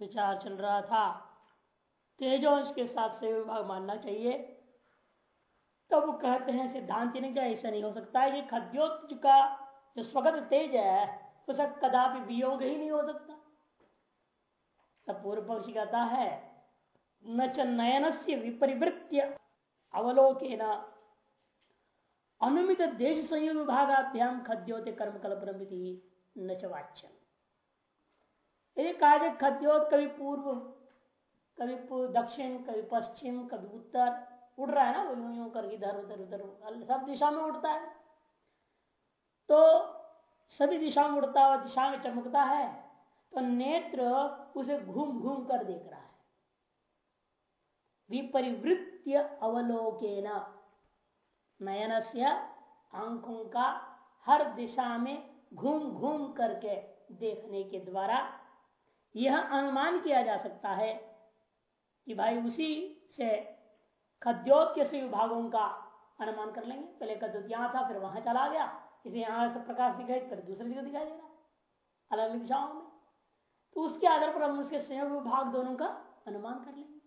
विचार चल रहा था। तेजोंश के साथ से विभाग मानना चाहिए। तब वो कहते हैं, सिद्धांत ने क्या ऐसा नहीं हो सकता है कि खद्योत का जो स्वगत तेज है उसका कदापि वियोग ही नहीं हो सकता। तब पूर्व पक्षी कहता है, न च नयन से विपरिवृत्य अवलोकन। अनुमित देश संयोग विभागाभ्याम खद्योत कर्म कल्पना न च वाच्यम। यदि कहा खद्योत कभी पूर्व, कभी दक्षिण, कभी पश्चिम, कभी उत्तर, उड़ रहा है ना वो यूँ कर इधर, उधर उधर सब दिशा में उड़ता है। तो सभी दिशा में उड़ता हुआ, दिशा में चमकता है तो नेत्र उसे घूम घूम कर देख रहा है। विपरिवृत्य अवलोकन नयन से आँखों का हर दिशा में घूम घूम करके देखने के द्वारा यह अनुमान किया जा सकता है कि भाई उसी से खद्योत के सभी विभागों का अनुमान कर लेंगे। पहले कद्योत यहाँ था, फिर वहाँ चला गया। इसे यहाँ से प्रकाश दिखाई, फिर दूसरी जगह दिखाई दे रहा। अलग अलग दिशाओं में। तो उसके आधार पर हम उसके संयोग विभाग दोनों का अनुमान कर लेंगे।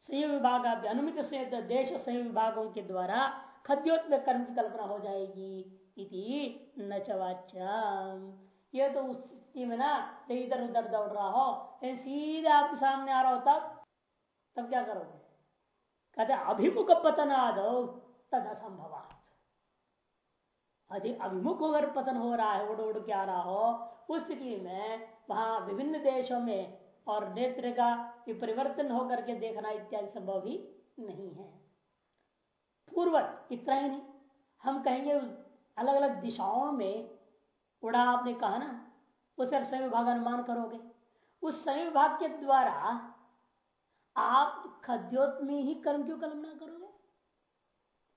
संयोग विभाग अनुमित संयुक्त देश संयोग विभागों के द्वारा खद्योत में कर्म की कल्पना हो जाएगी। इति न चवाच्यम ये तो उस स्थिति में ना इधर उधर दौड़ रहा हो सीधे आपके सामने आ रहा हो तब तब क्या करोगे? कहते अभिमुख पतन आदो तद असंभव अधिक अभिमुख अगर पतन हो रहा है उड़ उड़ के आ रहा हो। उस स्थिति में वहाँ विभिन्न देशों में और नेत्र का परिवर्तन होकर के देखना इत्यादि संभव ही नहीं है। पूर्वत इतना ही नहीं, हम कहेंगे अलग अलग दिशाओं में उड़ा आपने कहा ना उस समय विभाग अनुमान करोगे। उस समय विभाग के द्वारा आप खद्योत में ही कर्म क्यों कल्पना करोगे?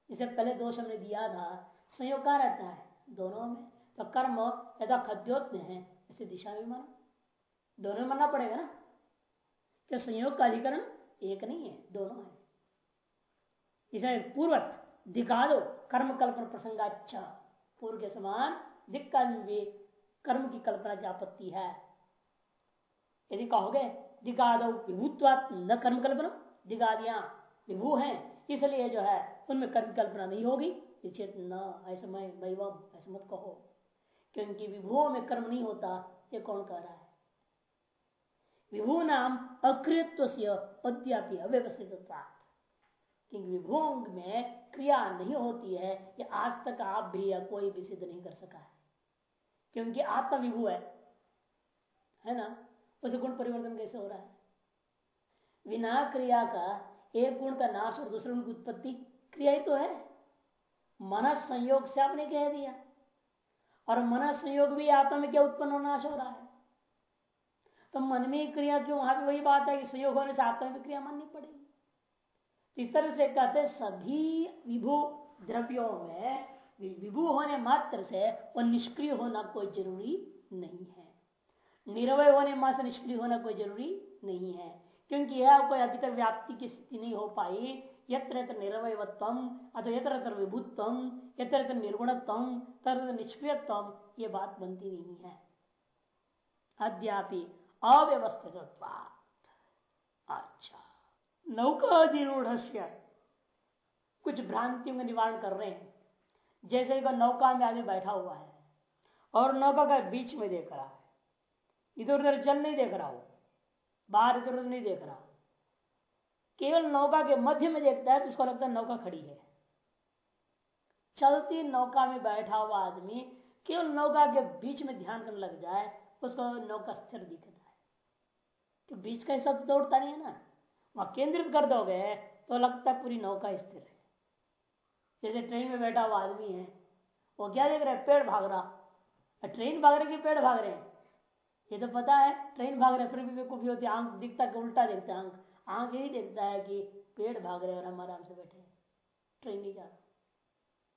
इसे पहले दोष हमने दिया था। संयोग कहा रहता है? दोनों में। तो कर्म यदा खद्योत में है, इसे दिशा में मानो। दोनों में मानना पड़ेगा ना? क्या संयोग का अधिकरण एक नहीं है, दोनों है। इसे पूर्वत दिखा दो, कर्म कल्पना प्रसंगाचा पूर्व के समान दिक्कत कर्म की कल्पना की आपत्ति है। यदि कहोगे, दिगाद न कर्म कल्पना। दिगादिया विभू हैं, इसलिए जो है, उनमें कर्म कल्पना नहीं होगी। चेत न, ऐसे मैं वैवम ऐसे मत कहो। क्योंकि विभुओं में कर्म नहीं होता, ये कौन कह रहा है? विभू नाम अक्रियत्व से अद्यापि अव्यवस्थित क्योंकि में क्रिया नहीं होती है, ये आज तक आप भी या कोई भी सिद्ध नहीं कर सका है। क्योंकि आत्मा विभू है। है ना? उसे गुण परिवर्तन कैसे हो रहा है? बिना क्रिया का एक गुण का नाश और दूसरे गुण की उत्पत्ति क्रिया ही तो है। मन संयोग से आपने कह दिया। और मन संयोग भी आत्मा में क्या उत्पन्न और नाश हो रहा है? तो मन में क्रिया क्यों? वहाँ भी वही बात है कि संयोग होने से आत्मा में क्रिया माननी पड़ेगी। इस तरह से कहते सभी विभू द्रव्यों में विभू होने मात्र से वह निष्क्रिय होना कोई ज़रूरी नहीं है। निरवय होने मात्र निष्क्रिय होना कोई ज़रूरी नहीं है, क्योंकि यह कोई अभी तक व्याप्ति की स्थिति नहीं हो पाई। यत्र निरवयत्व अथवा यत्र यत्र विभुत्व, यत्र यत्र निर्गुणत्व तर निष्क्रियत्व, ये बात बनती नहीं है। अद्यापि अव्यवस्थित अच्छा नौकाधिरूढ़ कुछ भ्रांतियों का निवारण कर रहे हैं। जैसे नौका में आदमी बैठा हुआ है और नौका का बीच में देख रहा है। इधर उधर जल नहीं देख रहा हो बाहर इधर उधर नहीं देख रहा। केवल नौका के मध्य में देखता है तो उसको लगता है नौका खड़ी है। चलती नौका में बैठा हुआ आदमी केवल नौका के बीच में ध्यान करने लग जाए, उसको नौका स्थिर दिखता है। तो बीच का हिस्सा तो दौड़ता नहीं है ना। वहाँ केंद्रित कर दोगे तो लगता है पूरी नौका स्थिर जैसे ट्रेन में बैठा हुआ आदमी है। वो क्या देख रहा है? पेड़ भाग रहा। ट्रेन भाग रही पेड़ भाग रहे? हैं ये तो पता है, ट्रेन भाग रहे, फिर भी बेवकूफ़ी होती है। आँख दिखता है उल्टा देखता है आँख। आँख यही देखता है कि पेड़ भाग रहे और हम आराम से बैठे। ट्रेन नहीं जा रहा।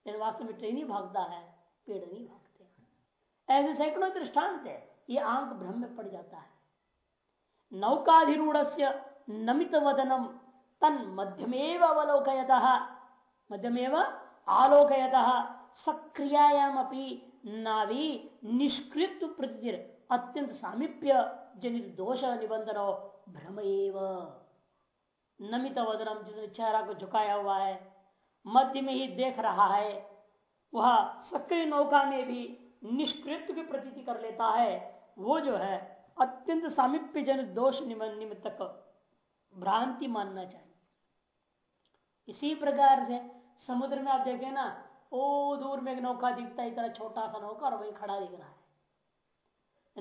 लेकिन वास्तव में ट्रेन ही भागता है, पेड़ नहीं भागते। ऐसे सैकड़ों दृष्टांत है। ये आँख भ्रम में पड़ जाता है। नौकाधिरूढ़ नमित वदनम तन मध्यमेव अवलोकयत। मध्यमेव आलोकयत सक्रियायाम अपनी नावी निष्कृत प्रति अत्यंत सामीप्य जनित दोष निबंधन हो भ्रम नमित वदनम जिसने चेहरा को झुकाया हुआ है मध्य में ही देख रहा है वह सक्रिय नौका में भी निष्कृत की प्रतीति कर लेता है। वो जो है अत्यंत सामिप्य जन दोष निमित्त भ्रांति मानना चाहिए। इसी प्रकार से समुद्र में आप देखें ना, ओ दूर में एक नौका दिखता है, इतना छोटा सा नौका और वही खड़ा दिख रहा है।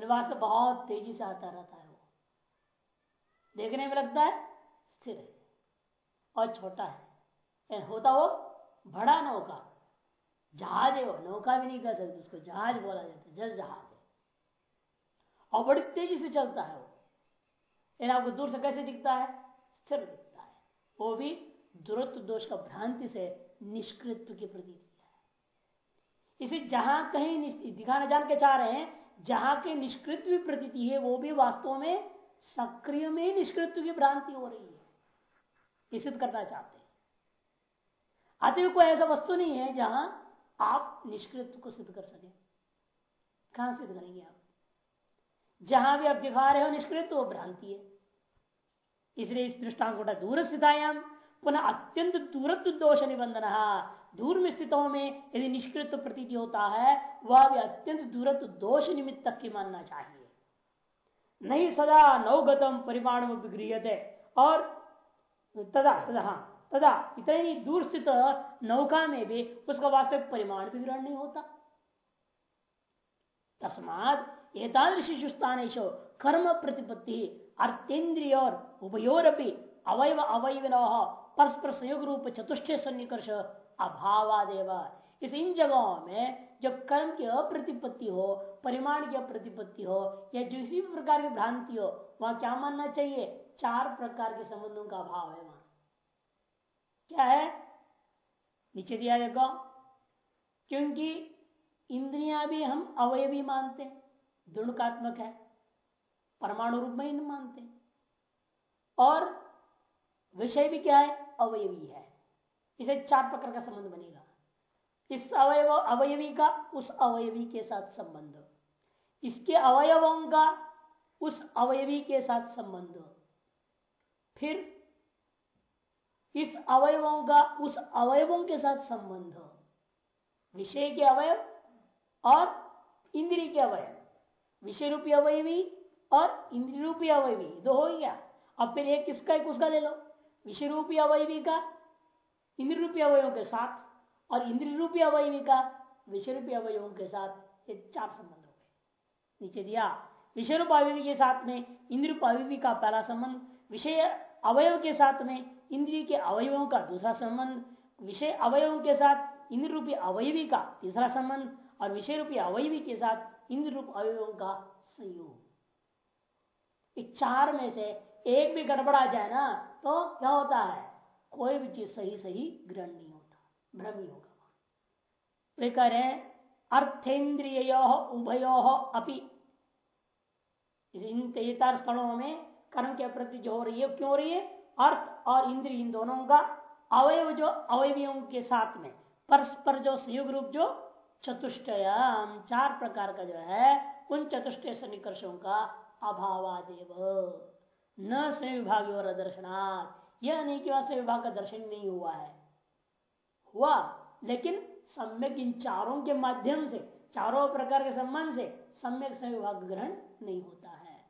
वहाँ से बहुत तेज़ी से आता रहता है वो। देखने में लगता है स्थिर है और छोटा है। होता वो बड़ा नौका। जहाज़ है वो, नौका भी नहीं कह सकते उसको, जहाज़ बोला जाता है, जल जहाज़ है। और बड़ी तेज़ी से चलता है वो। आपको दूर से कैसे दिखता है? स्थिर दिखता है। वो भी दुरत्व दोष का भ्रांति से निष्कृत्व की प्रती है। इसे जहाँ कहीं दिखाना जान के चाह रहे हैं, जहाँ के निष्कृत्व प्रतीति है, वो भी वास्तव में सक्रिय में ही निष्कृत्व की भ्रांति हो रही है। सिद्ध करना चाहते हैं। अतः कोई ऐसा वस्तु नहीं है जहाँ आप निष्कृत्व को सिद्ध कर सके। कहाँ सिद्ध करेंगे आप? जहाँ भी आप दिखा रहे हो निष्कृत वो भ्रांति है। इसलिए इस दृष्टांत दूर स्थितायाम पुनः अत्यंत दूरत्व दोष निबंधन। दूर में स्थितों में यदि निष्कृत प्रतीति होता है, वह भी अत्यंत दूरत्व दोष निमित्त की मानना चाहिए। नहीं सदा नवगतम परिमाण विगृहते और तदा तदा हाँ तदा इतनी दूर स्थित नौका में भी उसका वास्तविक परिमाण भी ग्रहण नहीं होता। तस्मात एतादृशी स्थान कर्म प्रतिपत्ति, अर्थेन्द्रिय और उभयोरपि अवयव अवयव परस्पर संयोग रूप चतुष्ट सन्निकर्ष अभावादेव। इस इन जगहों में जब कर्म की अप्रतिपत्ति हो, परिमाण की अप्रतिपत्ति हो, या किसी भी प्रकार की भ्रांति हो, वहाँ क्या मानना चाहिए? चार प्रकार के संबंधों का अभाव है वहाँ। क्या है? नीचे दिया देखो। क्योंकि इंद्रियाँ भी हम अवयवी मानते हैं दुणकात्मक है, परमाणु रूप में ही मानते। और विषय भी क्या है? अवयवी है। इसे चार प्रकार का संबंध बनेगा। इस अवयव, अवयवी का, उस अवयवी के साथ संबंध। इसके अवयवों का, उस अवयवी के साथ संबंध। फिर इस अवयवों का, उस अवयवों के साथ संबंध। विषय के अवयव और इंद्रिय के अवयव। विषय रूपी अवयवी और इंद्रिय रूपी अवयवी। दो हो गया। अब फिर एक किसका, एक उसका ले लो। विषय रूपी अवयवी का इंद्र रूपी अवयों के साथ और इंद्र रूपी अवयवी का विषय रूपी अवयवों के साथ ये चार संबंध हो गए। नीचे दिया विषय रूप अवयवी के साथ में इंद्र रूप अवयवी का पहला संबंध, विषय अवयव के साथ में इंद्रिय के अवयवों का दूसरा संबंध, विषय अवयवों के साथ इंद्र रूपी अवयवी का तीसरा संबंध और विषय रूपी अवयवी के साथ इंद्र रूप अवयवों का संयोग। चार में से एक भी गड़बड़ा जाए ना तो क्या होता है? कोई भी चीज़ सही सही ग्रहण नहीं होता, भ्रम ही होगा। वे कह रहे अर्थेन्द्रिय उभयो अपि। इन तेतार स्थलों में कर्म के प्रति जो हो रही है, क्यों हो रही है? अर्थ और इंद्रिय इन दोनों का अवयव जो अवयवियों के साथ में, परस्पर जो संयुग रूप जो चतुष्टयम, चार प्रकार का जो है, उन चतुष्टय सन्निकर्षों का अभावादेव। न स्वयं विभाग और दर्शनार्थ यह नहीं कि वहाँ विभाग का दर्शन नहीं हुआ है। हुआ, लेकिन सम्यक इन चारों के माध्यम से, चारों प्रकार के संबंध से सम्यक स्वयं विभाग ग्रहण नहीं होता है।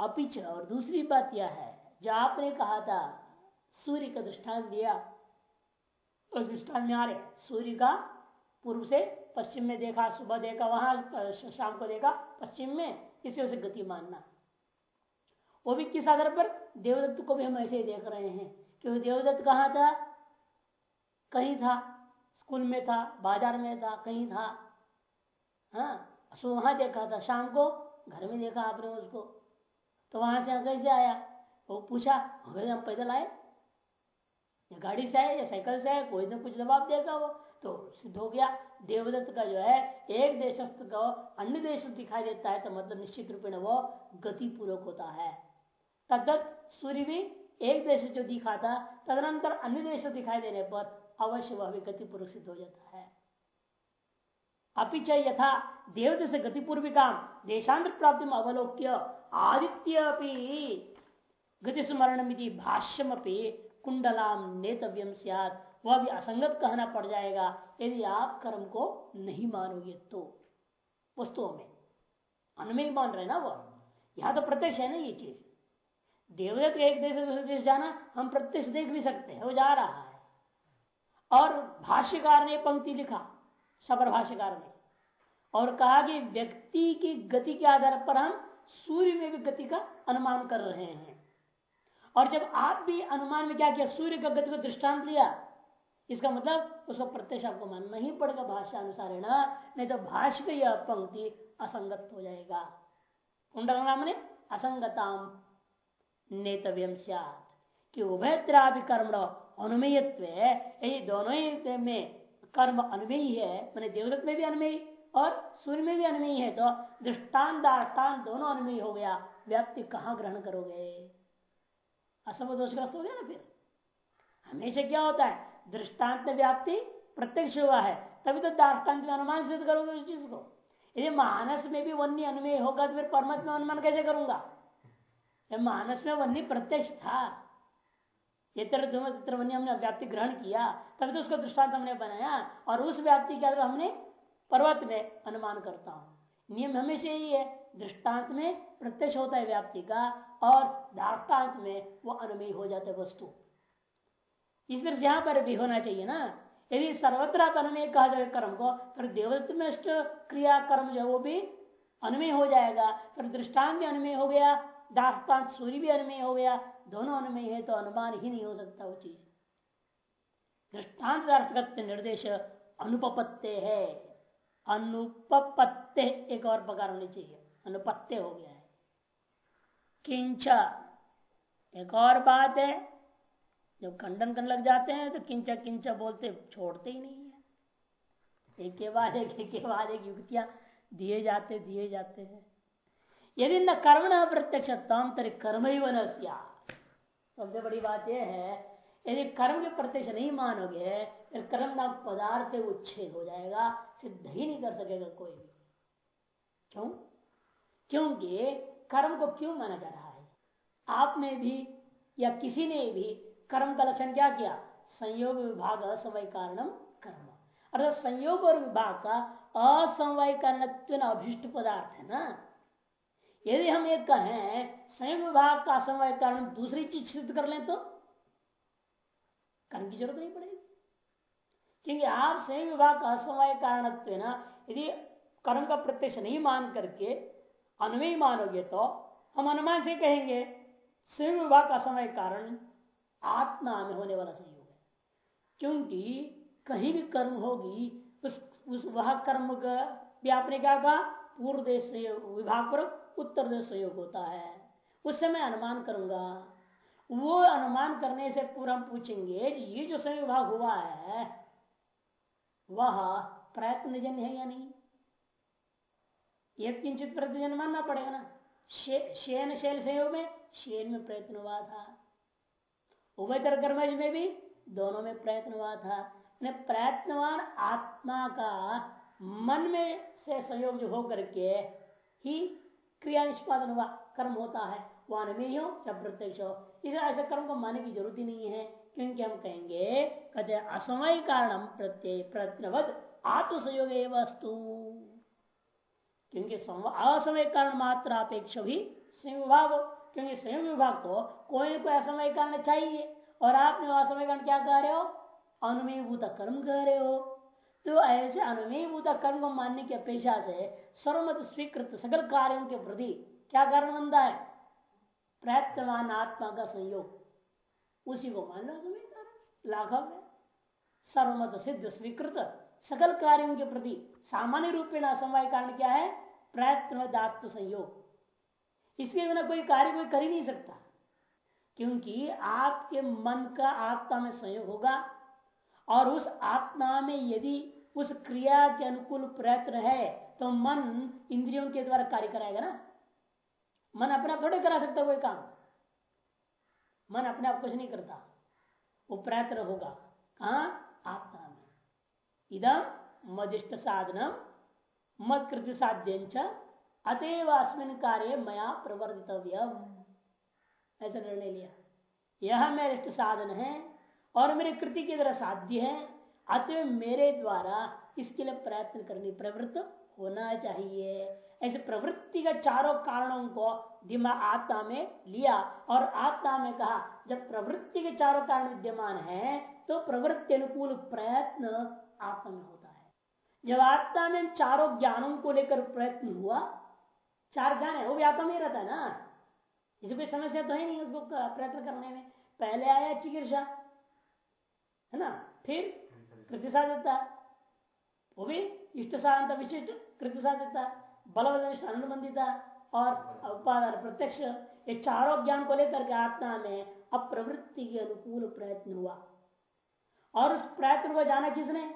अपिच और दूसरी बात यह है, जो आपने कहा था, सूर्य का दृष्टांत दिया। उस दृष्टांत में आ रहे, सूर्य का पूर्व से पश्चिम में देखा, सुबह देखा, वहाँ, शाम को देखा, पश्चिम में, इसे उसे गति मानना। वो भी किस आधार पर देवदत्त को भी हम ऐसे ही देख रहे हैं क्योंकि देवदत्त कहा था? कहीं था। स्कूल में था, बाज़ार में था, कहीं था। हाँ वहाँ देखा था। शाम को घर में देखा आपने उसको। तो वहाँ से कैसे आया। वो पूछा, अगर हम पैदल आए? या गाड़ी से आए, या साइकिल से आए? कोई ना कुछ जवाब देगा वो। तो सिद्ध हो गया। देवदत्त का जो है, एक देशस्थ को अन्य देश दिखाई देता है तो मतलब निश्चित रूप में वो गति पूर्वक होता है। तद्दत सूर्य भी एक देश जो दिखा था, तदनंतर अन्य देश दिखाई देने पर अवश्य वह भी गति पुरुषित हो जाता है। अपिच यथा देवता से गतिपूर्विका देशांतर प्राप्ति में अवलोक्य, आदित्य गति स्मरण भाष्यम कुंडलाम नेतव्यम सियात, वह भी असंगत कहना पड़ जाएगा, यदि आप कर्म को नहीं मानोगे तो। वस्तुओं में अनुमेय मान रहे ना वह? यहाँ तो प्रत्यक्ष है ना ये चीज़। देवदत्त एक देश से दूसरे देश जाना हम प्रत्यक्ष देख भी सकते हैं, वो जा रहा है। और भाष्यकार ने पंक्ति लिखा सबर भाष्यकार ने, और कहा कि व्यक्ति की गति के आधार पर हम सूर्य में भी गति का अनुमान कर रहे हैं। और जब आप भी अनुमान में क्या किया, सूर्य का गति को दृष्टांत लिया, इसका मतलब उसको प्रत्यक्ष आपको मानना ही पड़ेगा भाषा अनुसार है ना नहीं तो भाष्य यह पंक्ति असंगत हो जाएगा। कुंडल नाम ने असंगताम। नेतव्यम कि उभय त्रापि कर्म अनुमेयत्व यदि दोनों ही में कर्म अनुमेय है, मैंने देवदत्त में भी अनुमेय और सूर्य में भी अनुमेय है तो दृष्टान दाष्टान दोनों अनुमेय हो गया। व्याप्ति कहाँ ग्रहण करोगे? असम दोषग्रस्त हो गया ना फिर? हमेशा क्या होता है? दृष्टांत व्याप्ति प्रत्यक्ष हुआ है, तभी तो दाष्टान्त में अनुमान सिद्ध करोगे उस चीज़ को। यदि मानस में भी वन्य अनुमेय होगा तो फिर परमात्मा अनुमान कैसे करूँगा? मानस में वन्य प्रत्यक्ष था। ये तरह वन्य हमने व्याप्ति ग्रहण किया, तभी तो उसको दृष्टांत हमने बनाया और उस व्याप्ति के आधार हमने पर्वत में अनुमान करता हूँ। नियम हमेशा यही है, दृष्टांत में प्रत्यक्ष होता है व्याप्ति का और दाष्टान्त में वो अनुमेय हो जाते वस्तु। इस तरह से यहाँ पर भी होना चाहिए ना। यदि सर्वत्र आप अनुमेय कहा जाए कर्म को, फिर देवदत्त में क्रिया कर्म जो वो भी अनुमेय हो जाएगा, फिर दृष्टांत भी अनुमेय हो गया दाष्टान्त सूर्य भी अनुमेय हो गया, दोनों अनुमेय है तो अनुमान ही नहीं हो सकता वो चीज़। दृष्टांत निर्देश अनुपत्ते है। अनुपत्ते एक और प्रकार होनी चाहिए। अनुपत्ते हो गया है। किंच एक और बात है, जब खंडन करने लग जाते हैं तो किंचा किंचा बोलते छोड़ते ही नहीं है। एक के बाद एक के बाद एक युक्तियाँ दिए जाते दिए जाते हैं। यदि न कर्म न प्रत्यक्ष कर्म ही वन सबसे बड़ी बात यह है, यदि कर्म के प्रत्यक्ष नहीं मानोगे, फिर कर्म नाम पदार्थ उच्छेद हो जाएगा, सिद्ध ही नहीं कर सकेगा कोई भी। क्यों? क्योंकि कर्म को क्यों माना जा रहा है? आप में भी या किसी ने भी कर्म का लक्षण क्या किया? संयोग विभाग असमय कारणम कर्म। अर्थात संयोग और विभाग का असमय कारण अभिष्ट पदार्थ है ना? यदि हम एक कहें संयोग विभाग का असमय कारण दूसरी चीज़ सिद्ध कर लें तो? कर्म की ज़रूरत नहीं पड़ेगी। क्योंकि आप संयोग विभाग का असमय कारण यदि कर्म का प्रत्यक्ष नहीं मान करके अनुमय मानोगे तो हम अनुमान से कहेंगे स्वयं विभाग का समय कारण आत्मा में होने वाला संयोग है। क्योंकि कहीं भी कर्म होगी, उस उस वह कर्म का, भी आपने क्या कहा? पूर्व देश से विभाग पर उत्तर देश संयोग होता है। उस समय अनुमान करूँगा। वो अनुमान करने से पूरा पूछेंगे, ये जो संयोग विभाग हुआ है, वह प्रयत्न जन्य है या नहीं? ये किंचित प्रतिजन मानना पड़ेगा ना। शेन शैल संयोग में, शेन में प्रयत्न हुआ था। उभयतर कर्मज में भी दोनों में प्रयत्न हुआ था। प्रयत्नवान आत्मा का मन में से संयोग जो होकर के ही क्रिया निष्पादन हुआ, कर्म होता है वो अनमेय हो या प्रत्यक्ष हो इसे ऐसे कर्म को मानने की ज़रूरत ही नहीं है, क्योंकि हम कहेंगे कहते असमय कारण प्रत्यय प्रयत्नवद आत्मसंयोग वस्तु। क्योंकि असमय कारण मात्र अपेक्ष भी संविभाग क्योंकि संयोग विभाग को कोई कोई असमय कारण चाहिए। और आपने असमय कारण क्या कह रहे हो? अनुमेयभूत कर्म कह रहे हो। तो ऐसे अनुमेयभूत कर्म को मानने की अपेक्षा से सर्वमत स्वीकृत सकल कार्यों के प्रति क्या कारण बनता है? प्रयत्नवान आत्मा का संयोग। उसी को मान लो लाघव है सर्वमत सिद्ध स्वीकृत सकल कार्यों के प्रति सामान्य रूप में असमय कारण क्या है? प्रयत्न आत्म संयोग। इसके बिना कोई कार्य कोई कर ही नहीं सकता। क्योंकि आपके मन का आत्मा में संयोग होगा और उस आत्मा में यदि उस क्रिया के अनुकूल प्रयत्न है तो मन इंद्रियों के द्वारा कार्य कराएगा ना? मन अपने आप थोड़े करा सकता कोई काम। मन अपने आप कुछ नहीं करता। वो प्रयत्न होगा कहा? आत्मा में। इदम साधनम मत साध्य अतएव अस्मिन कार्य मया प्रवर्तितव्य ऐसा निर्णय लिया। यह मेरे इष्ट साधन है और मेरे कृति की तरह साध्य है। अतः मेरे द्वारा इसके लिए प्रयत्न करनी प्रवृत्त होना चाहिए। ऐसे प्रवृत्ति का चारों कारणों को दिमाग आत्मा में लिया और आत्मा में कहा जब प्रवृत्ति के चारों कारण विद्यमान है तो प्रवृत्ति अनुकूल प्रयत्न आत्मा में होता है। जब आत्मा में चारों ज्ञानों को लेकर प्रयत्न हुआ चार ज्ञान है वो भी आत्मा में रहता है ना? इसे कोई समस्या तो है नहीं उसको प्रयत्न करने में। पहले आया चिकित्सा है ना? फिर कृति साधता वो भी इष्ट साधन विशिष्ट कृति साधता बलवनिष्ठ अनुबंधिता और उपादान प्रत्यक्ष, ये चारों ज्ञान को लेकर के आत्मा में अप्रवृत्ति के अनुकूल प्रयत्न हुआ। और उस प्रयत्न को जाना किसने?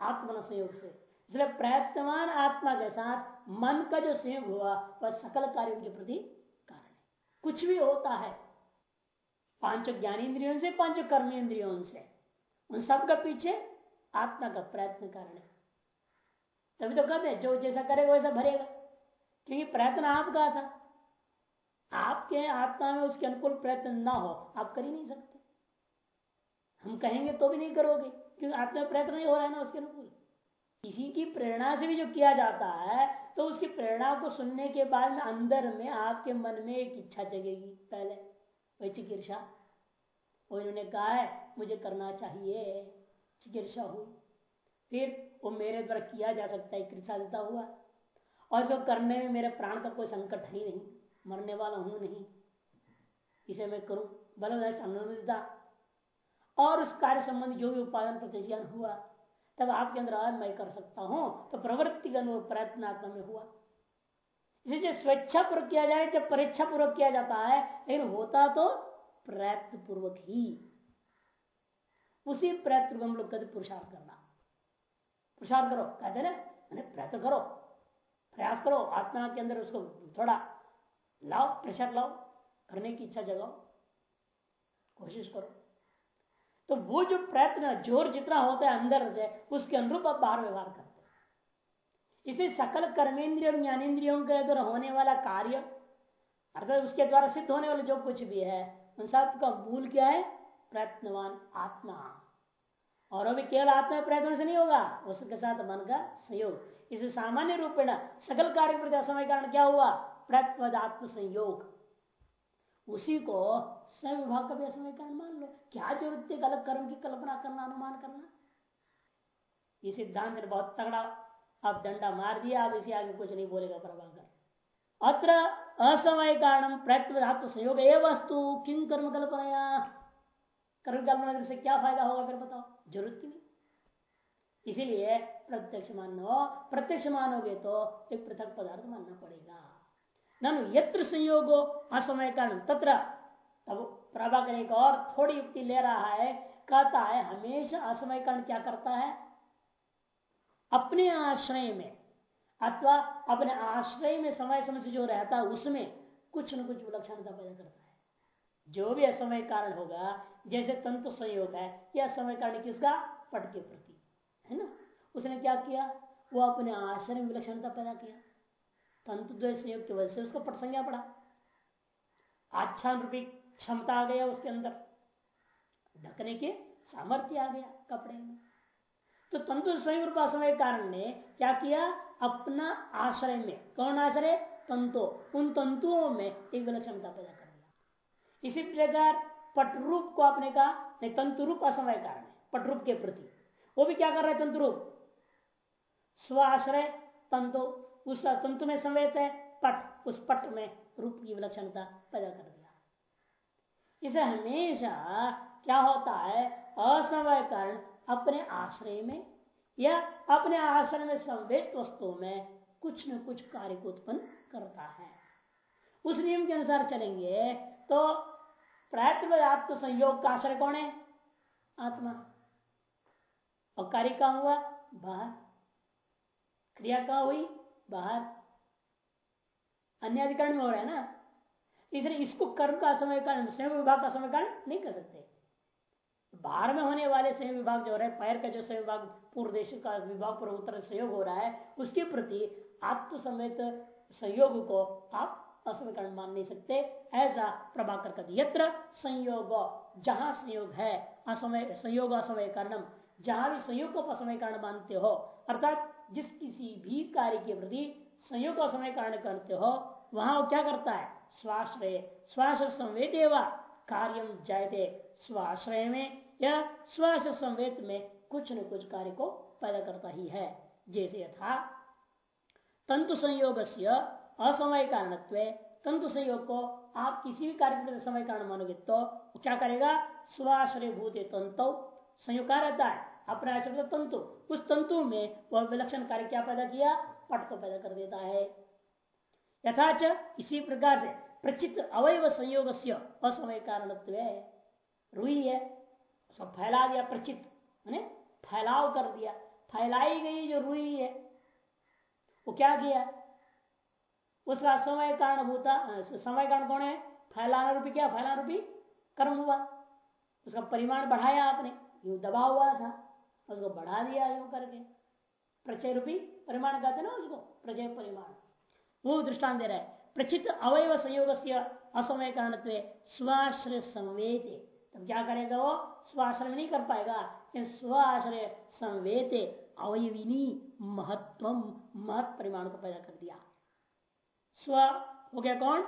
आत्मन संयोग से। इसलिए प्रयत्नवान आत्मा के साथ मन का जो संयोग हुआ, वह सकल कार्यों के प्रति कारण है। कुछ भी होता है, पाँच ज्ञानेन्द्रियों से, पाँच कर्मेंद्रियों से, उन सब का पीछे आत्मा का प्रयत्न कारण है। तभी तो कहते जो जैसा करेगा वैसा भरेगा। क्योंकि प्रयत्न आपका था। आपके आत्मा में उसके अनुकूल प्रयत्न ना हो, आप कर ही नहीं सकते। हम कहेंगे तो भी नहीं करोगे, क्योंकि आत्मा प्रयत्न नहीं हो रहा है ना उसके अनुकूल। किसी की प्रेरणा से भी जो किया जाता है तो उसकी प्रेरणा को सुनने के बाद अंदर में आपके मन में एक इच्छा जगेगी। पहले, वही चिकित्सा। वो इन्होंने कहा है, मुझे करना चाहिए। चिकित्सा हुई। फिर वो मेरे द्वारा किया जा सकता है, कृषा देता हुआ। और जो करने में मेरे प्राण का कोई संकट ही नहीं, मरने वाला हूँ नहीं। इसे मैं करूँ अनुमोदिता और उस कार्य संबंधी जो भी उत्पादन प्रतिज्ञान हुआ, तब आपके अंदर मैं कर सकता हूँ तो प्रवृत्ति का अनुभव प्रयत्नात्मा में हुआ। इसे स्वेच्छा पूर्वक किया जाए, जब परीक्षा पूर्वक किया जाता है, लेकिन होता तो प्रयत्न पूर्वक ही। उसी प्रयत्न हम लोग कहते पुरुषार्थ करना। पुरुषार्थ करो, कहते ना प्रयत्न करो, प्रयास करो, आत्मा के अंदर उसको थोड़ा लाओ प्रेशर लाओ, करने की इच्छा जगाओ, कोशिश करो। तो वो जो प्रयत्न ज़ोर जितना होता है अंदर से, उसके अनुरूप आप बाहर व्यवहार करते इसे सकल कर्मेंद्रिय और ज्ञानेन्द्रियों के अंदर होने वाला कार्य, अर्थात उसके द्वारा सिद्ध होने वाला जो कुछ भी है, उन सब का मूल क्या है? प्रयत्नवान आत्मा। और अभी केवल आत्मा प्रयत्न से नहीं होगा, उसके साथ मन का संयोग। इसे सामान्य रूप में सकल कार्य प्रति असमय कारण क्या हुआ? प्रयत्न आत्म संयोग उसी को स्वयं विभाग का भी असमय कारण मान लो। क्या ज़रूरत है अलग कर्म की कल्पना करना, अनुमान करना? ये सिद्धांत ने बहुत तगड़ा आप डंडा मार दिया आप इसे आगे कुछ नहीं बोलेगा प्रभाकर। अत्र असमय कारण प्रयत्न संयोग ए वस्तु किम कर्म कल्पना कर्म कल्पना से क्या फ़ायदा होगा फिर बताओ? ज़रूरत नहीं। इसीलिए प्रत्यक्ष मानो, प्रत्यक्ष मानोगे तो एक पृथक पदार्थ मानना पड़ेगा। ननु यत्र संयोग असमय कारण तत्र। अब प्रभाकर एक और थोड़ी युक्ति ले रहा है, कहता है, हमेशा असमय कारण क्या करता है? अपने आश्रय में, अथवा अपने आश्रय में समय समय से जो रहता है, उसमें कुछ न कुछ विलक्षणता पैदा करता है। जो भी असमय कारण होगा, जैसे तंतु संयोग है, यह समय कारण किसका? पट के प्रति। है ना? उसने क्या किया? वो अपने आश्रय में विलक्षणता पैदा किया। तंतु द्वय संयोग की वजह से उसको पट संज्ञा पड़ा। अच्छा रूपी क्षमता आ गया उसके अंदर। ढकने के सामर्थ्य आ गया कपड़े में। तो तंतु स्वयं रूप असमय कारण ने क्या किया? अपना आश्रय में। कौन आश्रय? तंतु। उन तंतुओं में एक विलक्षणता पैदा इसी प्रकार पटरूप को आपने कहा, नहीं तंतु रूप असमय कारण है, पटरूप के प्रति। वो भी क्या कर रहे रूप स्व आश्रय तंतु, उस तंतु में संवेद है, पट, उस पट में रूप की विलक्षणता पैदा कर दिया। इसे हमेशा क्या होता है, असमय कारण अपने आश्रय में या अपने आश्रय में संवेद वस्तु में कुछ न कुछ कार्य को उत्पन्न करता है। उस नियम के अनुसार चलेंगे तो प्रयत्न आत्म संयोग का आश्रय कौन है? आत्मा। और कार्य का हुआ? बाहर। क्रिया का हुई? बाहर। अन्य अधिकरण में हो रहा है ना? इसलिए इसको कर्म का समय कारण स्वयं विभाग का समय कारण नहीं कर सकते। बाहर में होने वाले संयोग विभाग जो हो रहे पैर का जो संयोग विभाग, पूर्व देश का विभाग पर उत्तर संयोग हो रहा है, उसके प्रति आत्म समेत संयोग को आप असमीकरण मान नहीं सकते। ऐसा प्रभाकर कर यत्र संयोग, जहाँ संयोग है, असमय, संयोग असमय कारणम, जहाँ भी संयोग को असमय कारण मानते हो, अर्थात जिस किसी भी कार्य के प्रति संयोग को असमय कारण करते हो, वहाँ वो क्या करता है? स्वाश्रय स्वाश्रय संवेदेवा कार्यम जायते, स्वाश्रय में, या स्वाश संवेद में कुछ न कुछ कार्य को पैदा करता ही है। जैसे यथा, तंतु संयोग असमय कारण तंतु संयोग को आप किसी भी कार्य समय कारण मानोगे तो क्या करेगा? स्वाश्रय भूत तंतु संयोग रहता है अपने आश्रय तंतु। उस तंतु में वह विलक्षण कार्य क्या पैदा किया? पट को पैदा कर देता है। यथाच इसी प्रकार से प्रचित अवयव संयोग असमय कारण रुई है। सब फैला दिया प्रचित। फैलाव कर दिया। फैलाई गई जो रुई है, वो क्या किया? उसका समय कारण भूता समय कारण कौन है? फैलाना रूपी क्या? फैलाना रूपी कर्म हुआ। उसका परिमाण बढ़ाया आपने, यू दबा हुआ था, उसको बढ़ा दिया यूँ करके। प्रचय रूपी परिमाण कहते ना उसको, प्रचय परिमाण। वो दृष्टान दे रहा है। प्रचित अवयव संयोग से असमय कारण स्वाश्रय संवेद तब क्या करेगा वो? स्वाश्रय नहीं कर पाएगा। स्वाश्रय संवेद अवयविनी महत्व महत परिमाण को पैदा कर दिया। स्व हो गया कौन?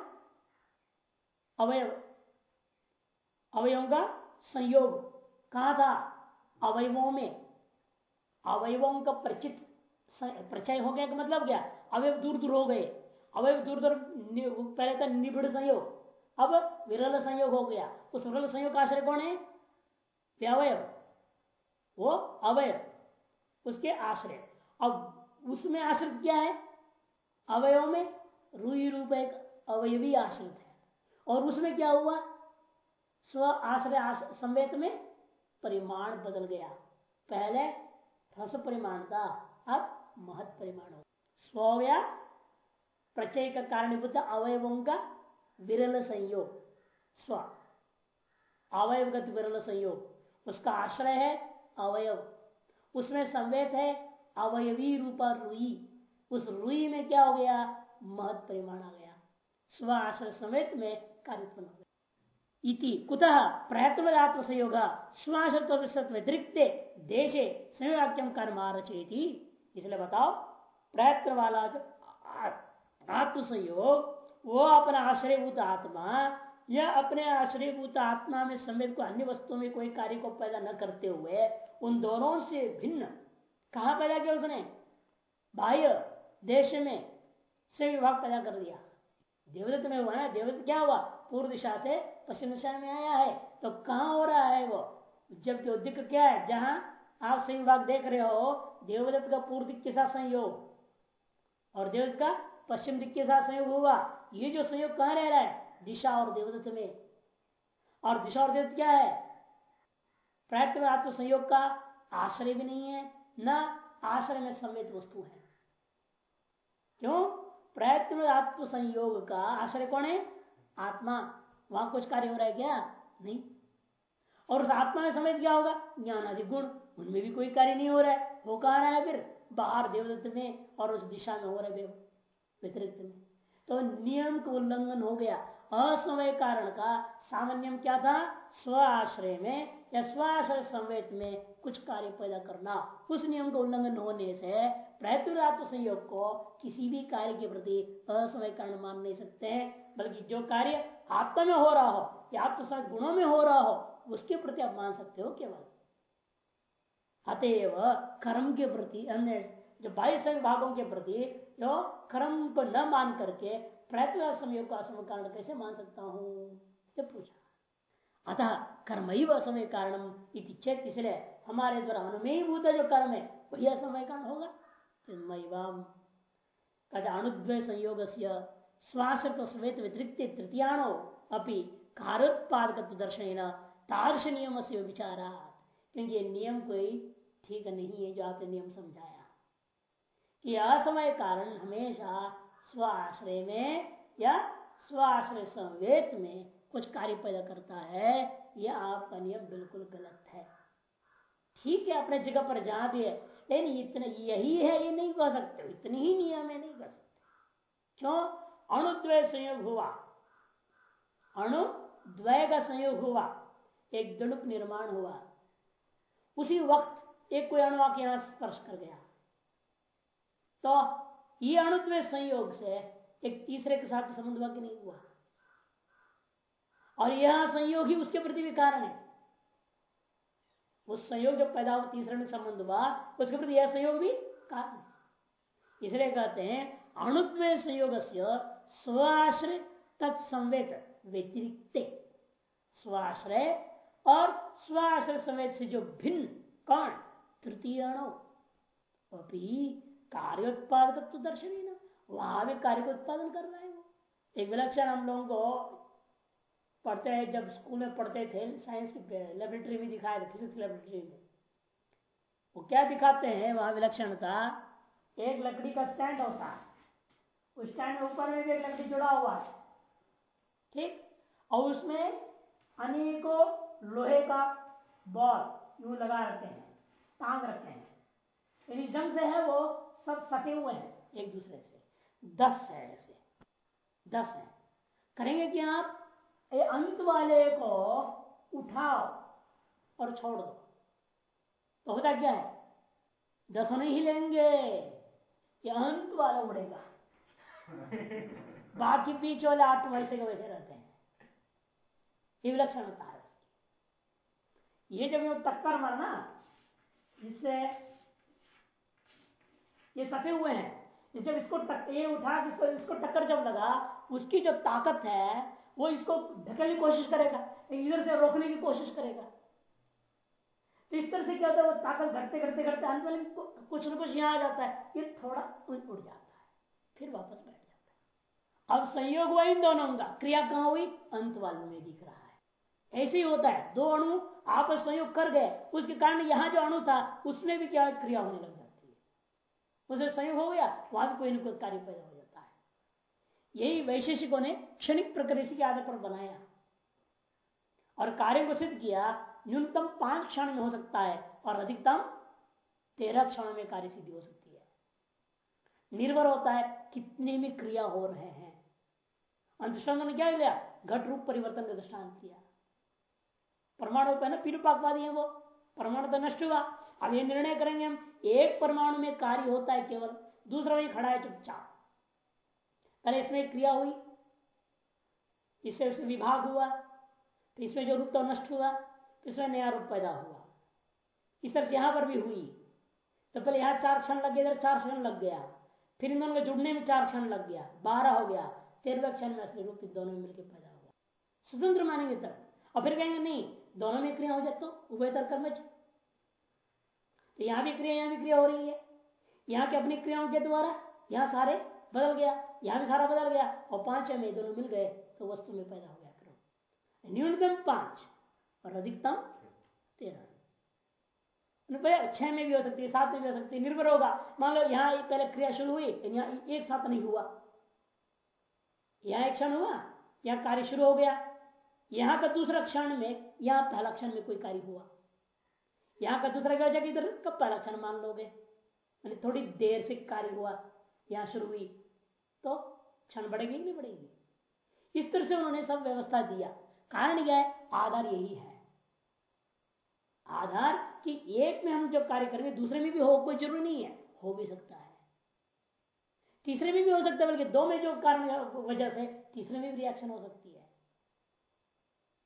अवयव। अवयवों का संयोग। कहा था? अवयवों में। अवयवों का प्रचित प्रचय हो गया मतलब क्या? अवयव दूर दूर हो गए। अवयव दूर दूर पहले था निबिड़ संयोग। अब विरल संयोग हो गया। उस विरल संयोग का आश्रय कौन है? अवयव वो अवयव। उसके आश्रय। अब उसमें आश्रित क्या है? अवयव में रुई रूप एक अवयवी आश्रित है। और उसमें क्या हुआ? स्व आश्रय संवेद में परिमाण बदल गया। पहले रस परिमाण था, अब महत परिमाण हो स्व्या प्रचय का कारणीभूत अवयवों का विरल संयोग। स्व। अवयवगत विरल संयोग। उसका आश्रय है अवयव। उसमें संवेद है अवयवी रूपा रुई उस रुई में क्या हो गया? महत परिमाण आ गया। स्व आश्रय समेत में कार्य उत्पन्न हो गया। इति कुतः प्रयत्न आत्म संयोग स्वाश्रत व्यतिरिक्त देशे संयोगाक्यम कर्म आरचेती इसलिए बताओ प्रयत्न वाला जो आत्म संयोग वो अपना आश्रयभूत आत्मा या अपने आश्रयभूत आत्मा में समेत को अन्य वस्तुओं में कोई कार्य को पैदा न करते हुए उन दोनों से भिन्न, कहा पैदा किया उसने? बाह्य देश में से विभाग पैदा कर दिया। देवदत्त में हुआ ना देवदत्त, क्या हुआ? पूर्व दिशा से पश्चिम दिशा में आया है तो कहाँ हो रहा है वो? जबकि उद्दिक क्या है, जहाँ आप सही विभाग देख रहे हो, देवदत्त का पूर्व दिख के साथ संयोग? और देवदत्त का पश्चिम दिख के साथ संयोग हुआ? ये जो संयोग कहाँ रह रहा है? दिशा और देवदत्त में। और दिशा और देवदत्त क्या है? प्रयत्न आत्म संयोग का आश्रय भी नहीं है, न आश्रय में समेत वस्तु है। क्यों? प्रयत्न आत्म संयोग का आश्रय कौन है? आत्मा। वहाँ कुछ कार्य हो रहा है क्या? नहीं। और उस आत्मा में समेत क्या होगा? ज्ञान आदि गुण। उनमें भी कोई कार्य नहीं हो रहा है। वो कहा रहा है फिर? बाहर देवदत्त में और उस दिशा में हो रहा है व्यतिरिक्त में। तो नियम का उल्लंघन हो गया। असमय कारण का सामान्य क्या था? स्व आश्रय में या स्वाश्रय संवेद में कुछ कार्य पैदा करना। उस नियम का उल्लंघन होने से प्रयत्न संयोग को किसी भी कार्य के प्रति असमय कारण मान नहीं सकते हैं। बल्कि जो कार्य आत्मा में हो रहा हो, या आत्म गुणों में हो रहा हो, उसके प्रति आप मान सकते हो केवल। अतएव कर्म के प्रति अन्य जो बाईस भागों के प्रति जो कर्म को न मान करके प्रयत्न संयोग का असम कारण कैसे मान सकता हूँ? ये पूछा। अतः कर्म ही कारण चेत इसलिए हमारे द्वारा अनुमेय भूत जो कर्म है, वही असमय कारण होगा। अनुद्वय संयोग श्वास स्वेत व्यतिरिक्त तृतीयाणो अपनी कार्योत्पादक दर्शन तार्श नियम से विचारा क्योंकि नियम कोई ठीक नहीं है जो आपने नियम समझाया। कि असमय कारण हमेशा स्व आश्रय में या स्वाश्रय संवेद में कुछ कार्य पैदा करता है यह आपका नियम बिल्कुल गलत है। ठीक है, अपने जगह पर जहाँ भी है, लेकिन इतना यही है, ये नहीं कह सकते, इतनी ही नियम है, नहीं कह सकते। क्यों? अणुद्वय संयोग हुआ। अणु द्वय का संयोग हुआ, एक दड़ुक निर्माण हुआ। उसी वक्त एक कोई अणु आके यहाँ स्पर्श कर गया। तो ये अणुद्वय संयोग से एक तीसरे के साथ संबंध हुआ कि नहीं हुआ। और यह संयोग ही उसके प्रति भी कारण है। उस संयोग जब पैदा हुआ तीसरे में संबंध हुआ, उसके प्रति यह संयोग भी कारण है। इसलिए कहते हैं, अणुत्व संयोग से स्वाश्रय तत्संवेद व्यतिरिक्त स्वाश्रय और स्वाश्रय संवेद से जो भिन्न कौन तृतीय अणु कार्योत्पादक तो दर्शन ही ना, वहाँ भी कार्य का उत्पादन कर रहा है वो। एक विलक्षण हम लोगों को पढ़ते हैं, जब स्कूल में पढ़ते थे साइंस की लेबोरेटरी में दिखाया था फिजिक्स लेबोरेटरी में। वो क्या दिखाते हैं, वहाँ विलक्षणता? एक लकड़ी का स्टैंड होता है। उस स्टैंड में ऊपर में भी एक लकड़ी जुड़ा हुआ है। ठीक? और उसमें अनेकों लोहे का बॉल यूँ लगा रखते हैं, टांग रखते हैं। इस ढंग से है वो। सब सटे हुए हैं एक दूसरे से। दस है ऐसे। दस है। करेंगे कि आप ये अंत वाले को उठाओ और छोड़ दो। तो होता क्या है? दसों नहीं हिलेंगे। ये अंत वाला उड़ेगा। बाकी बीच वाले आठ वैसे के वैसे रहते हैं। ये विलक्षण होता है। ये जब टक्कर मरना, इससे ये सटे हुए हैं। जब इसको ये उठा इसको इसको टक्कर जब लगा, उसकी जो ताकत है, वो इसको ढकने की कोशिश करेगा इधर से रोकने की कोशिश करेगा। तो इस तरह से क्या होता है, वो ताकत घटते घटते घटते, अंत में कुछ न कुछ यहाँ आ जाता है। ये थोड़ा उड़ जाता है, फिर वापस बैठ जाता है। अब संयोग हुआ इन दोनों का। क्रिया कहाँ हुई? अंत वाले में दिख रहा है। ऐसे ही होता है, दो अणु आपस संयोग कर गए, उसके कारण यहाँ जो अणु था, उसमें भी क्या क्रिया होने लग उसे संयोग हो गया, वहाँ भी कोई ना कोई कार्य पैदा हो जाता है। यही वैशेषिकों ने क्षणिक प्रकृति के आधार पर बनाया। और कार्य को सिद्ध किया, न्यूनतम पाँच क्षण में हो सकता है, और अधिकतम तेरह क्षण में कार्य सिद्धि हो सकती है। निर्भर होता है कितने में क्रिया हो रहे हैं। दृष्टांत ने क्या लिया? घट रूप परिवर्तन का दृष्टांत किया परमाणु पे ना पीरुपाकवादी है वो। परमाणु तो नष्ट हुआ। अब ये निर्णय करेंगे हम। एक परमाणु में कार्य होता है केवल, दूसरा वही खड़ा है चुपचाप। पहले इसमें क्रिया हुई, इससे उसमें विभाग हुआ इसमें जो रूप तो नष्ट हुआ इसमें नया रूप पैदा हुआ। इस तरह से यहाँ पर भी हुई। तो पहले यहाँ चार क्षण लग गया इधर चार क्षण लग गया। फिर इन दोनों के जुड़ने में चार क्षण लग गया, बारह हो गया, तेरहवें क्षण में असली रूप दोनों में मिलकर पैदा हुआ। स्वतंत्र मानेंगे तब। और फिर कहेंगे, नहीं, दोनों में क्रिया हो जाए तो उभयतर कर्मज तो यहाँ भी क्रिया, यहाँ भी क्रिया हो रही है। यहाँ के अपनी क्रियाओं के द्वारा यहाँ सारे बदल गया, यहाँ भी सारा बदल गया, और पाँच में दोनों मिल गए तो वस्तु में पैदा हो गया क्रम। न्यूनतम पाँच और अधिकतम तेरह। छह में भी हो सकती है, सात में भी हो सकती है, निर्भर होगा। मान लो यहाँ पहले क्रिया शुरू हुई यहाँ एक साथ नहीं हुआ। यहाँ एक क्षण हुआ, यहाँ कार्य शुरू हो गया। यहाँ का दूसरा क्षण में, यहाँ पहला क्षण में कोई कार्य हुआ। यहाँ का दूसरा क्या हो जाएगा इधर, कब पहला क्षण मान लोगे? थोड़ी देर से कार्य हुआ, यहाँ शुरू हुई। तो क्षण बढ़ेगी, नहीं बढ़ेगी? इस तरह से उन्होंने सब व्यवस्था दिया। कारण क्या है? आधार यही है। आधार कि एक में हम जो कार्य करेंगे, दूसरे में भी हो, कोई ज़रूरी नहीं है, हो भी सकता है। तीसरे में भी हो सकता है, बल्कि दो में जो कारण वजह से तीसरे में भी रिएक्शन हो सकती है।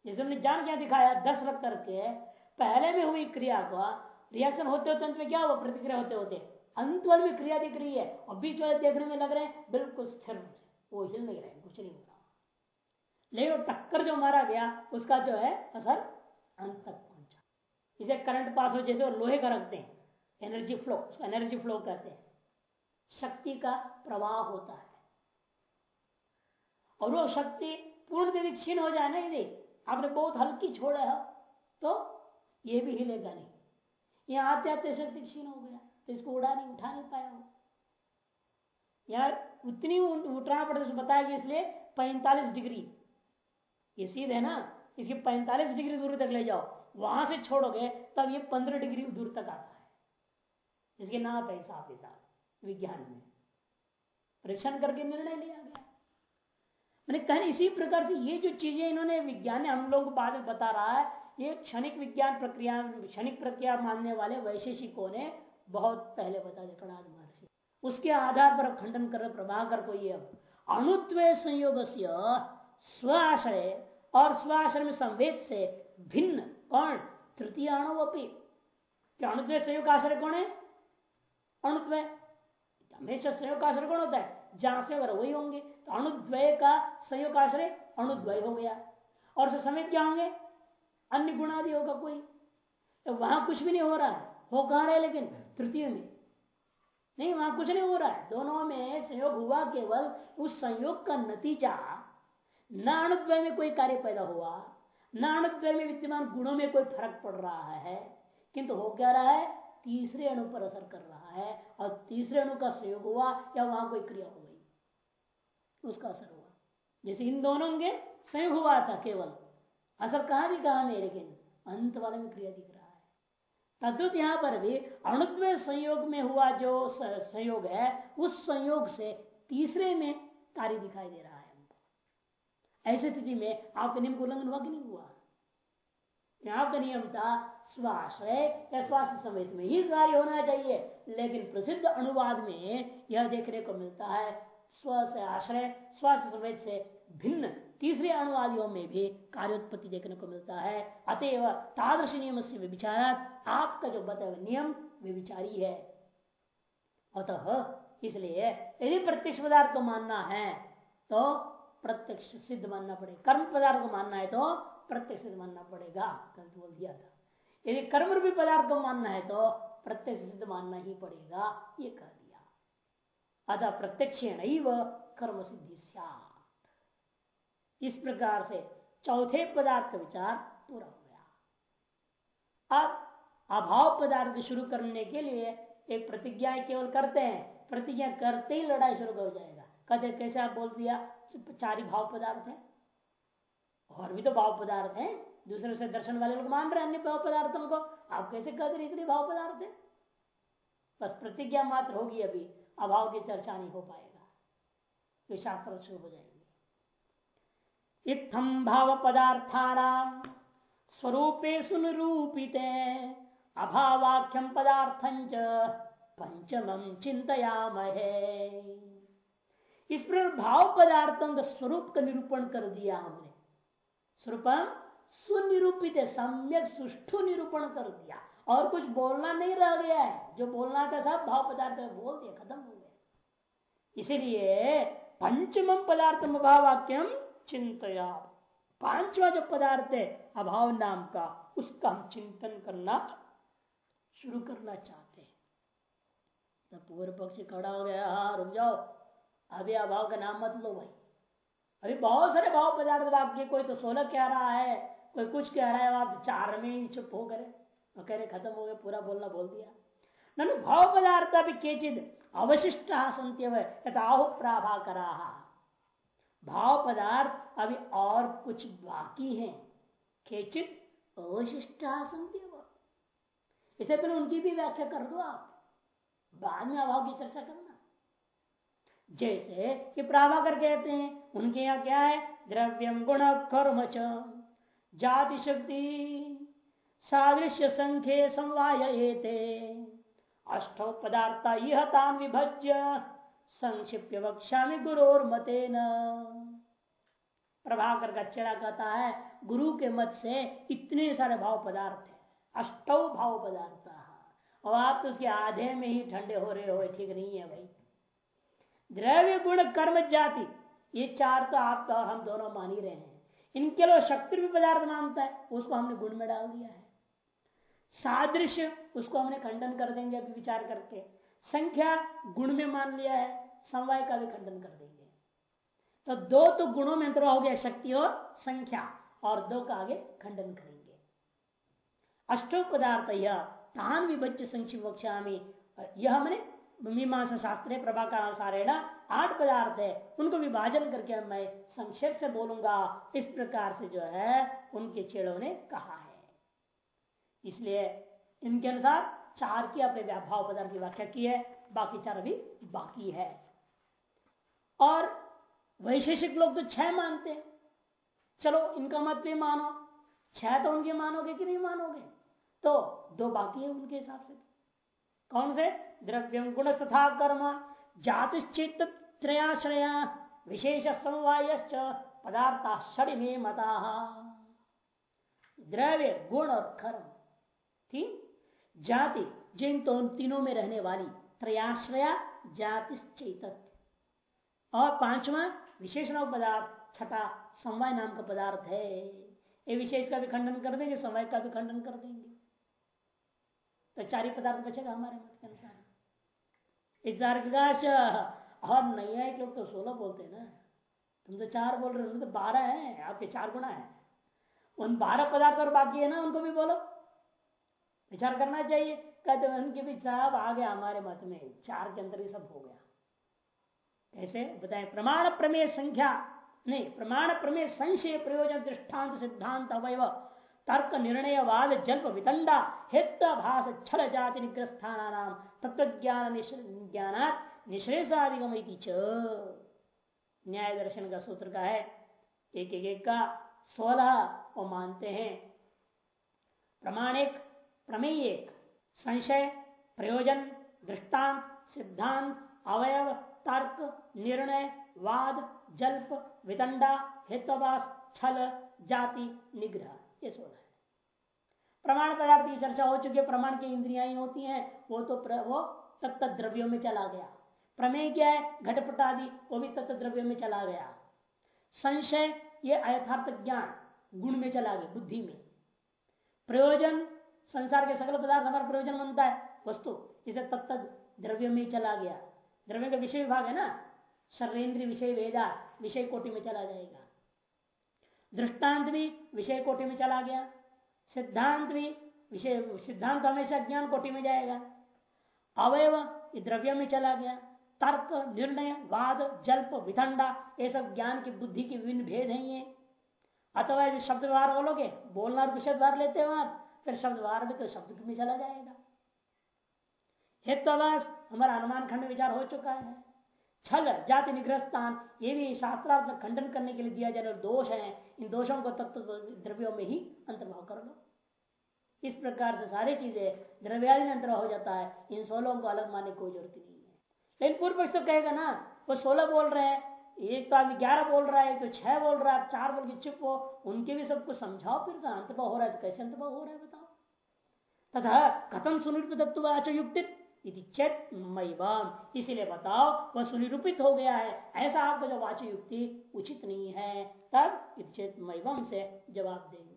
जैसे हमने जान क्या दिखाया, दस रख करके पहले में हुई क्रिया का रिएक्शन होते होते अंत में क्या हुआ? प्रतिक्रिया होते होते। अंत वाली भी क्रिया दिख रही है और बीच वाले देखने में लग रहे हैं, बिल्कुल स्थिर वो हिल नहीं रहे, कुछ नहीं हो रहा। लेकिन टक्कर जो मारा गया, उसका जो है असर अंत तक पहुँचा। इसे करंट पास हो, जैसे लोहे का रखते हैं एनर्जी फ्लो एनर्जी फ्लो कहते हैं। शक्ति का प्रवाह होता है। और वो शक्ति पूर्ण यदि क्षीण हो जाए ना यदि, आपने बहुत हल्की छोड़ा है तो ये भी हिलेगा नहीं। यहाँ आते आते शक्ति क्षीण हो गया तो इसको उड़ा नहीं, उठा नहीं पाया वो। यार, उतनी उठना पड़ता बताया कि इसलिए पैंतालीस डिग्री। ये सीधे ना, इसकी पैंतालीस डिग्री दूर तक ले जाओ। वहाँ से छोड़ोगे, तब ये पंद्रह डिग्री दूर तक आता है। इसके नाम है हिसाब किताब, विज्ञान में। परीक्षण करके निर्णय लिया गया। मैंने कहा इसी प्रकार से ये जो चीज़ें इन्होंने, विज्ञान ने हम लोग बाद में बता रहा है ये क्षणिक विज्ञान प्रक्रिया, क्षणिक प्रक्रिया मानने वाले वैशेषिकों ने बहुत पहले बता दिया कणाद महर्षि उसके आधार पर खंडन कर प्रभाकर को ये। अणुत्व संयोग स्वाश्रय और स्वाश्रय में संवेद से भिन्न कौन तृतीय क्या अणुत्व संयोग आश्रय कौन है? अणुत्व। हमेशा संयोग आश्रय कौन होता है? जहाँ से अगर वही होंगे तो अणुद्वय का संयोग आश्रय अणुद्वय हो गया। और समेत क्या होंगे? अन्य गुणादि होगा कोई तो वहाँ कुछ भी नहीं हो रहा है। हो कहा रहे लेकिन तृतीय में। नहीं, वहाँ कुछ नहीं हो रहा है। दोनों में संयोग हुआ केवल उस संयोग का नतीजा न में कोई कार्य पैदा हुआ न में विद्यमान गुणों में कोई फ़र्क पड़ रहा है। किंतु हो क्या रहा है? तीसरे अणु पर असर कर रहा है। और तीसरे अणु का संयोग हुआ या वहाँ कोई क्रिया हो गई? उसका असर हुआ। जैसे इन दोनों के संयोग हुआ था केवल। असर कहा भी कहा नहीं, लेकिन अंत वाले में क्रिया दिख रहा है। तद्वत यहाँ पर भी अणुत्व संयोग में हुआ जो संयोग है, उस संयोग से तीसरे में कार्य दिखाई दे रहा है हमको। ऐसी स्थिति में आपके नियम को उल्लंघन हुआ कि नहीं हुआ? आपका नियम था, स्वाश्रय या स्वास्थ्य समेत में ही कार्य होना चाहिए, लेकिन प्रसिद्ध अनुवाद में यह देखने को मिलता है, स्व से आश्रय, स्वास्थ्य समेत से भिन्न तीसरे अनुवादियों में भी कार्योत्पत्ति देखने को मिलता है। अतएव तादृश नियम से आपका जो बताया नियम विचारी है। अतः इसलिए यदि प्रत्यक्ष पदार्थ को मानना है तो प्रत्यक्ष सिद्ध मानना पड़ेगा। कर्म पदार्थ को मानना है तो प्रत्यक्ष सिद्ध मानना पड़ेगा कल बोल दिया था। यदि कर्म रूपी पदार्थ को मानना है तो प्रत्यक्ष सिद्ध मानना ही पड़ेगा, ये कह दिया। अतः प्रत्यक्ष नहीं कर्म सिद्धि इस प्रकार से चौथे पदार्थ का विचार पूरा हो गया। अब अभाव पदार्थ शुरू करने के लिए एक प्रतिज्ञा केवल करते हैं। प्रतिज्ञा करते ही लड़ाई शुरू हो जाएगा। कदे कैसे आप बोल दिया? चार भाव पदार्थ है। और भी तो भाव पदार्थ है। दूसरे से दर्शन वाले लोग मान रहे हैं अन्य भाव पदार्थों को। आप कैसे कहते इतने भाव पदार्थ है? बस प्रतिज्ञा मात्र होगी अभी। अभाव की चर्चा नहीं हो पाएगा। तो शुरू हो जाएँगे। इत्थम भाव पदार्थानाम स्वरूपे सुनरूपिते अभावाख्यम पदार्थं पंचम चिंतयामहे इस पर भाव पदार्थों का स्वरूप का निरूपण कर दिया हमने। स्वरूप सुनिरूपित, सम्यक सुष्ठु निरूपण कर दिया। और कुछ बोलना नहीं रह गया है। जो बोलना था, सब भाव पदार्थ बोल दिया, खत्म हो गया। इसीलिए पंचम पदार्थ भावाक्यम चिंतया। पांचवा जो पदार्थ है, अभाव नाम का, उसका हम चिंतन करना शुरू करना चाहते हैं। तो पूर्व पक्षी खड़ा हो गया हाँ रुक जाओ। अभी अभाव का नाम मत लो भाई। अभी बहुत सारे भाव पदार्थ वाक्य, कोई तो सोलह कह रहा है, कोई कुछ कह रहा है आप चार में ही चुप हो करे तो कह रहे, खत्म हो गए पूरा बोलना बोल दिया। ननु, भाव पदार्थ अभी केचित अवशिष्ट संत्यव यथाहु प्राभा करा भाव पदार्थ अभी और कुछ बाकी है। खेचित अवशिष्टा इसे पहले उनकी भी व्याख्या कर दो आप। बाद में अभाव की चर्चा करना। जैसे कि प्राभाकर कहते हैं, उनके यहाँ क्या है? द्रव्यम गुण कर्म जाति शक्ति सादृश्य संख्य समवाय अष्टो पदार्थ यह तान विभज्य। संक्षिप्य वक्षा में गुरु और मते न प्रभाकर का चेड़ा कहता है, गुरु के मत से इतने सारे भाव पदार्थ है, अष्टौ भाव पदार्थ और आप तो उसके आधे में ही ठंडे हो रहे हो ठीक नहीं है भाई। द्रव्य गुण कर्म जाति, ये चार तो आप तो और हम दोनों मान ही रहे हैं। इनके लिए शक्ति भी पदार्थ मानता है, उसको हमने गुण में डाल दिया है। सादृश्य, उसको हमने खंडन कर देंगे अभी विचार करके। संख्या गुण में मान लिया है, समवाय का भी खंडन कर देंगे। तो दो तो गुणों में अंतर हो गया शक्ति और संख्या, और दो का आगे खंडन करेंगे। अष्टो पदार्थ यह, तान विभज्य संक्षिप्त में यह मैंने मीमांसा शास्त्र प्रभाकर अनुसार आठ पदार्थ है, उनको विभाजन करके मैं संक्षेप से बोलूँगा। इस प्रकार से जो है, उनके चेड़ों ने कहा है। इसलिए इनके अनुसार चार की अपने व्याभाव पदार्थ की व्याख्या की है, बाकी चार अभी बाकी है। और वैशेषिक लोग तो छह मानते हैं। चलो, इनका मत भी मानो। छह तो उनके मानोगे कि नहीं मानोगे? तो दो बाकी है उनके हिसाब से। कौन से? द्रव्यम गुण तथा कर्म। जातिश्चित त्रयाश्रया विशेष समवाय पदार्थ में मता द्रव्य, गुण और कर्म। ठीक जाति, जिन तो तीनों में रहने वाली त्रयाश्रया जाति और पांचवा विशेषण पदार्थ, छठा समवाय नाम का पदार्थ है। ये विशेष का भी खंडन कर देंगे समय का भी खंडन कर देंगे। तो चार ही पदार्थ बचेगा हमारे मत के अनुसार। और नैयायिक लोग तो सोलह बोलते हैं ना। तुम तो चार बोल रहे हो तो बारह है, आपके चार गुना है। उन बारह पदार्थ और बाकी है ना, उनको भी बोलो। विचार करना चाहिए। कहते उनके भी साहब आ गया हमारे मत में। चार के अंदर ही सब हो गया। कैसे बताए प्रमाण प्रमेय संख्या नहीं प्रमाण प्रमेय संशय प्रयोजन दृष्टांत सिद्धांत अवय तर्क निर्णय वाद जल्प वितंडा हित भाष छल जाति निग्रस्थान नाम तत्व ज्ञान ज्ञान निश्रेषाधिगम न्याय दर्शन का सूत्र का है। एक एक, एक का सोलह वो मानते हैं। प्रमाणिक प्रमेय। एक संशय प्रयोजन दृष्टांत सिद्धांत अवयव तर्क निर्णय वाद जल्प विदंडा हितवास छल जाति निग्रह ये सोलह है। प्रमाण पदार्थ की चर्चा हो चुकी है प्रमाण की इंद्रिया होती हैं वो तो प्र, वो तत्त द्रव्यों में चला गया। प्रमेय क्या है? घटपट आदि वो भी तत्त द्रव्यों में चला गया। संशय ये अयथार्थ ज्ञान गुण में चला गया बुद्धि में। प्रयोजन संसार के सकल पदार्थ हमारा प्रयोजन बनता है, वस्तु इसे तत्त द्रव्य में चला गया। द्रव्य का विषय विभाग है ना? शरीर विषय वेदा, विषय कोटि में चला जाएगा। दृष्टांत भी विषय कोटि में चला गया। सिद्धांत भी विषय, सिद्धांत हमेशा ज्ञान कोटि में जाएगा। अवयव द्रव्य में चला गया। तर्क, निर्णय, वाद, जल्प विधंडा ये सब ज्ञान की, बुद्धि के विभिन्न भेद हैं ये। अथवा यदि शब्द व्यवहार बोलोगे? बोलना और विषय व्यवहार लेते हो आप। फिर शब्द व्यवहार भी तो शब्द में चला जाएगा। हेत्वास हमारा अनुमान खंड विचार हो चुका है। छल, जाति निग्रह स्थान ये भी शास्त्रार्थ खंडन करने के लिए दिया जाने दोष है। इन दोषों को तत्व द्रव्यों में ही अंतर्भाव कर लो। इस प्रकार से सारी चीज़ें द्रव्यादि में अंतर्भाव हो जाता है। इन सोलह को अलग मानने कोई ज़रूरत नहीं है। लेकिन पूर्व पक्ष तो कहेगा ना, वो सोलह बोल रहे हैं। एक तो आदमी ग्यारह बोल रहा है, एक तो छह बोल रहा है चार बोल के चुप हो। उनके भी सबको समझाओ, फिर अंतभाव हो रहा है तो कैसे अंतभाव हो रहा है बताओ। तथा कथम सुनिर्पित तत्व युक्ति चेत इसीलिए बताओ, वह सुनिरूपित हो गया है। ऐसा आपका जो वाच्य युक्ति उचित नहीं है। तब चेत मैवम से जवाब देंगे।